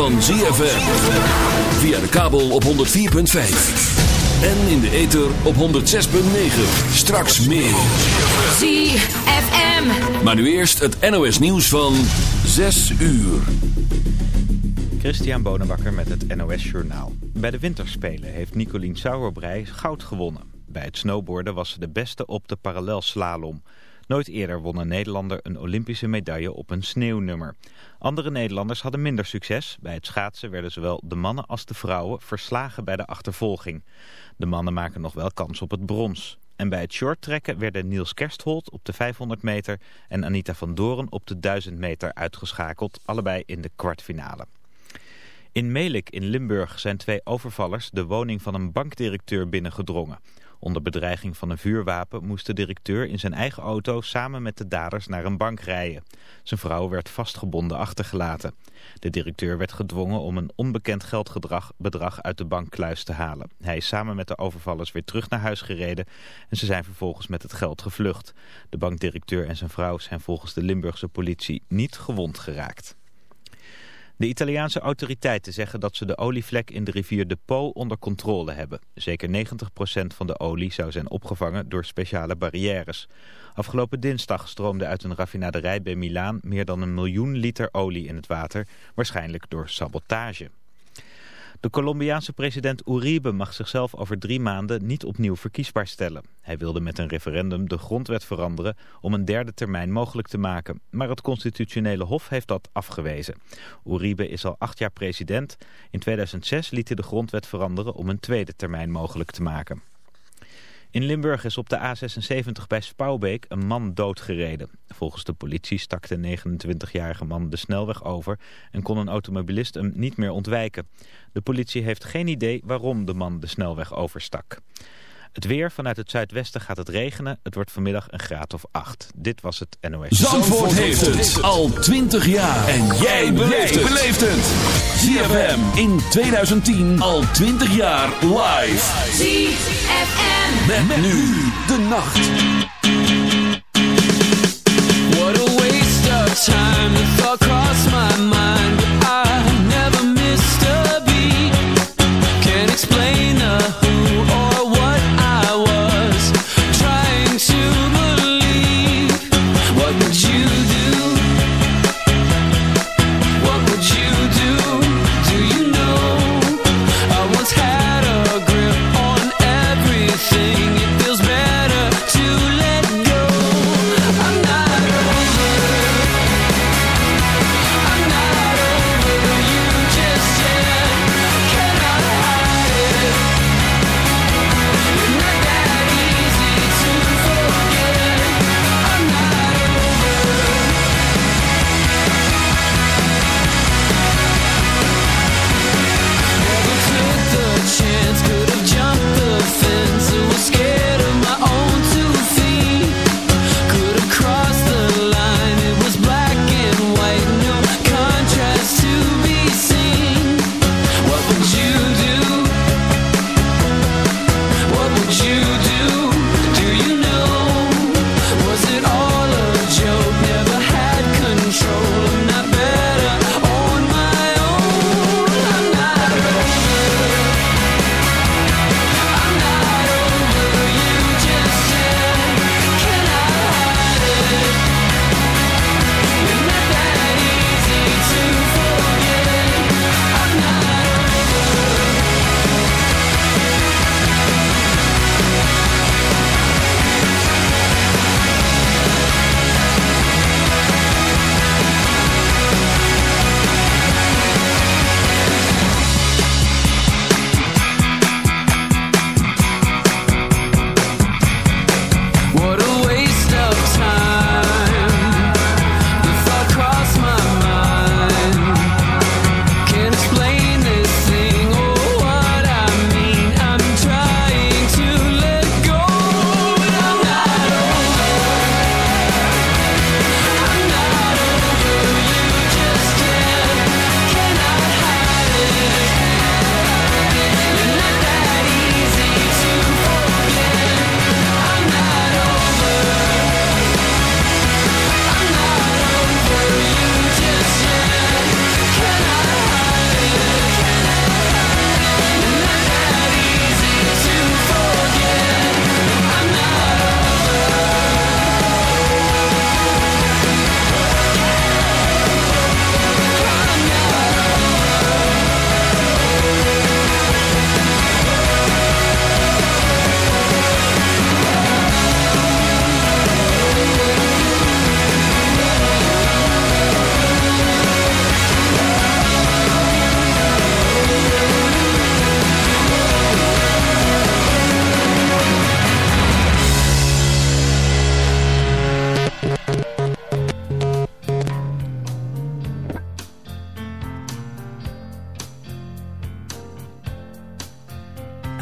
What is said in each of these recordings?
van ZFM. Via de kabel op 104.5. En in de ether op 106.9. Straks meer. ZFM. Maar nu eerst het NOS nieuws van 6 uur. Christian Bonenbakker met het NOS Journaal. Bij de winterspelen heeft Nicolien Sauerbrei goud gewonnen. Bij het snowboarden was ze de beste op de parallelslalom. Nooit eerder won een Nederlander een Olympische medaille op een sneeuwnummer. Andere Nederlanders hadden minder succes. Bij het schaatsen werden zowel de mannen als de vrouwen verslagen bij de achtervolging. De mannen maken nog wel kans op het brons. En bij het shorttrekken werden Niels Kerstholt op de 500 meter en Anita van Doren op de 1000 meter uitgeschakeld, allebei in de kwartfinale. In Melik in Limburg zijn twee overvallers de woning van een bankdirecteur binnengedrongen. Onder bedreiging van een vuurwapen moest de directeur in zijn eigen auto samen met de daders naar een bank rijden. Zijn vrouw werd vastgebonden achtergelaten. De directeur werd gedwongen om een onbekend geldbedrag uit de bankkluis te halen. Hij is samen met de overvallers weer terug naar huis gereden en ze zijn vervolgens met het geld gevlucht. De bankdirecteur en zijn vrouw zijn volgens de Limburgse politie niet gewond geraakt. De Italiaanse autoriteiten zeggen dat ze de olievlek in de rivier de Po onder controle hebben. Zeker 90% van de olie zou zijn opgevangen door speciale barrières. Afgelopen dinsdag stroomde uit een raffinaderij bij Milaan meer dan een miljoen liter olie in het water, waarschijnlijk door sabotage. De Colombiaanse president Uribe mag zichzelf over drie maanden niet opnieuw verkiesbaar stellen. Hij wilde met een referendum de grondwet veranderen om een derde termijn mogelijk te maken. Maar het constitutionele hof heeft dat afgewezen. Uribe is al acht jaar president. In 2006 liet hij de grondwet veranderen om een tweede termijn mogelijk te maken. In Limburg is op de A76 bij Spouwbeek een man doodgereden. Volgens de politie stak de 29-jarige man de snelweg over en kon een automobilist hem niet meer ontwijken. De politie heeft geen idee waarom de man de snelweg overstak. Het weer, vanuit het zuidwesten gaat het regenen. Het wordt vanmiddag een graad of 8. Dit was het NOS. Zandvoort heeft het al 20 jaar. En jij beleeft het. ZFM in 2010 al 20 jaar live. ZFM. Met, met nu de nacht. What a waste of time The thought crossed my mind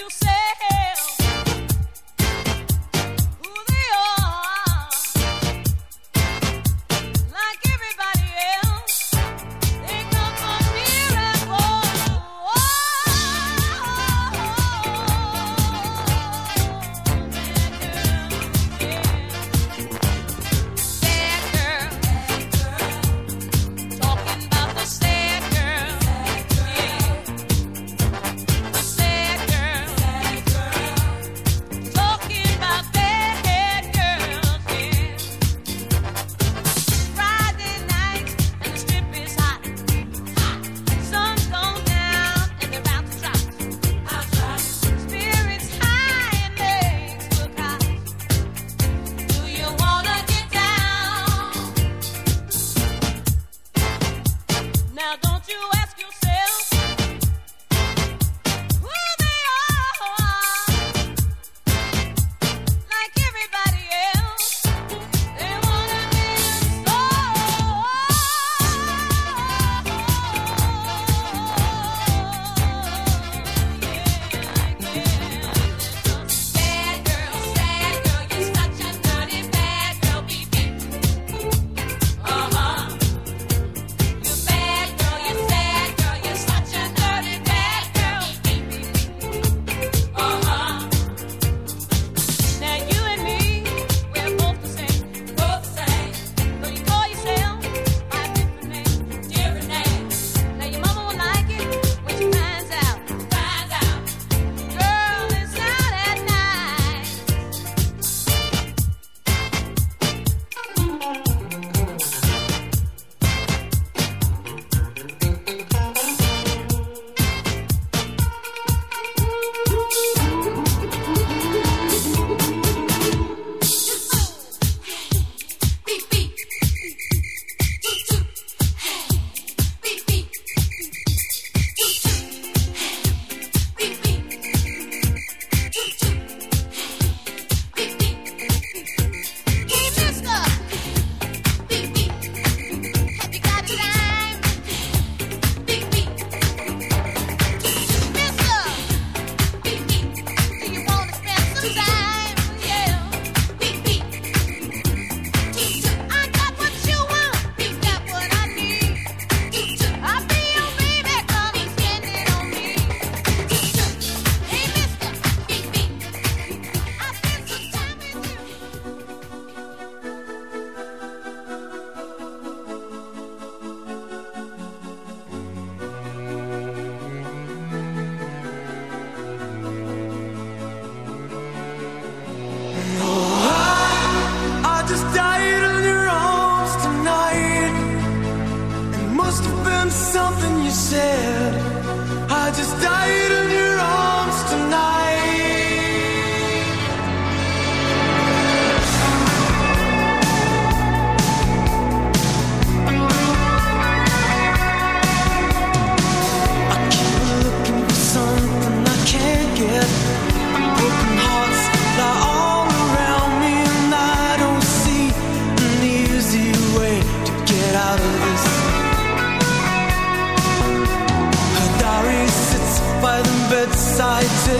you say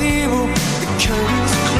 table, the curtains.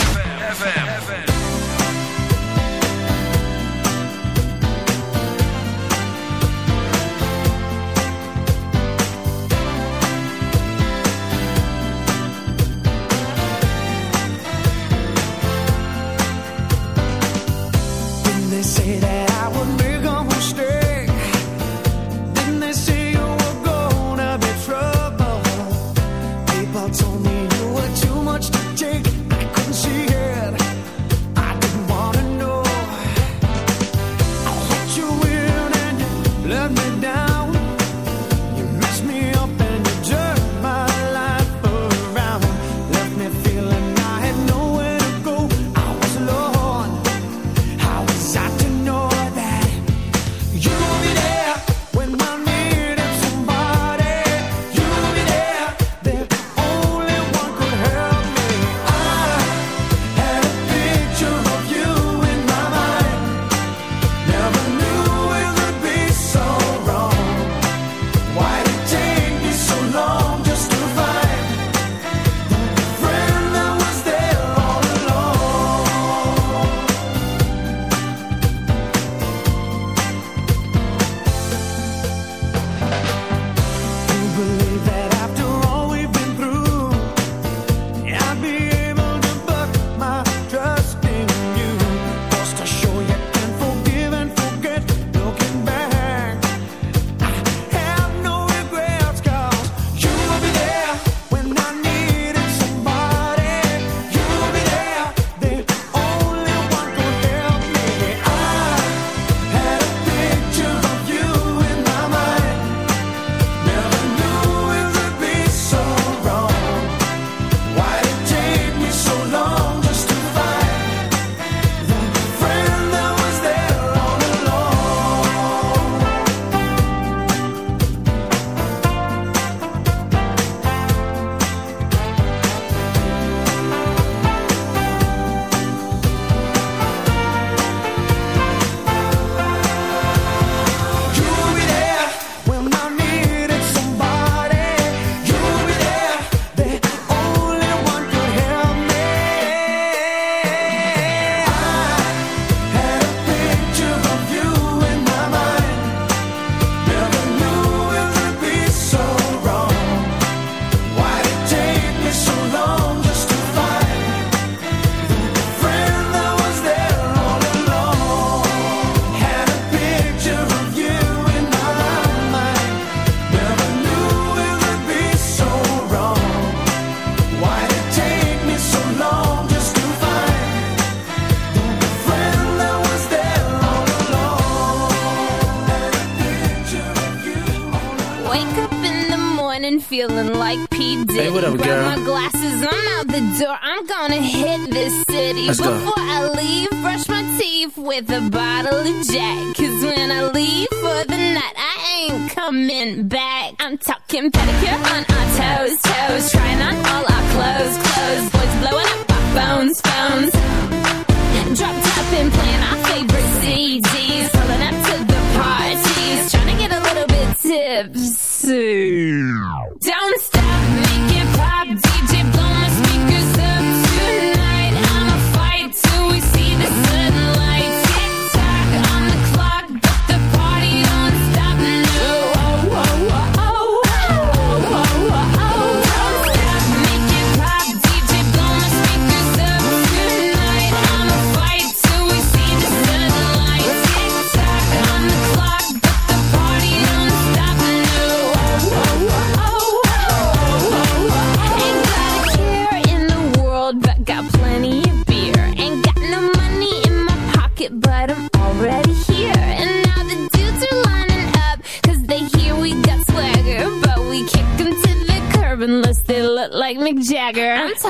what up, Grab my glasses, I'm out the door. I'm gonna hit this city. Let's Before go. I leave, brush my teeth with a bottle of Jack. Cause when I leave for the night, I ain't coming back. I'm talking pedicure on our toes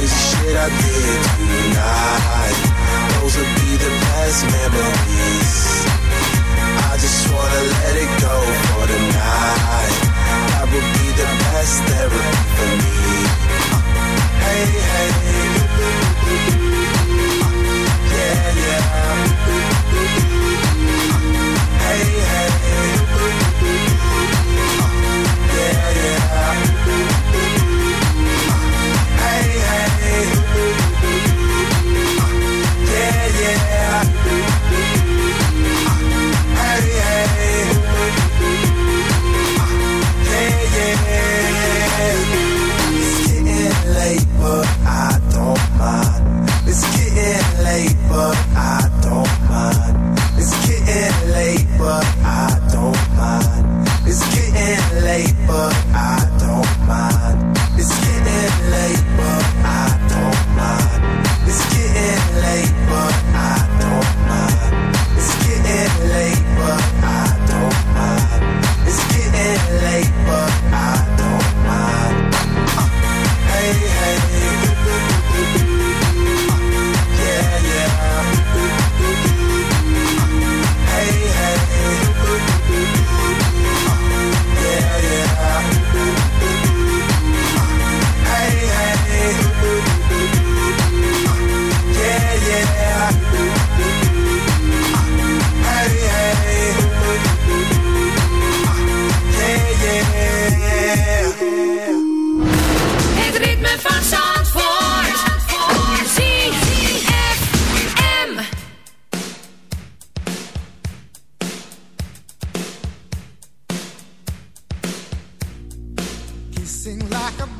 Crazy shit I did tonight. Those will be the best memories. I just wanna let it go for the night. That would be the best therapy for me. Hey, hey. Sing like a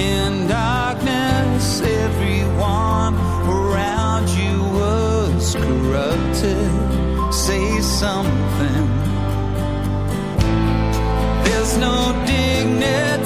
in darkness. Everyone around you was corrupted. Say something. There's no dignity.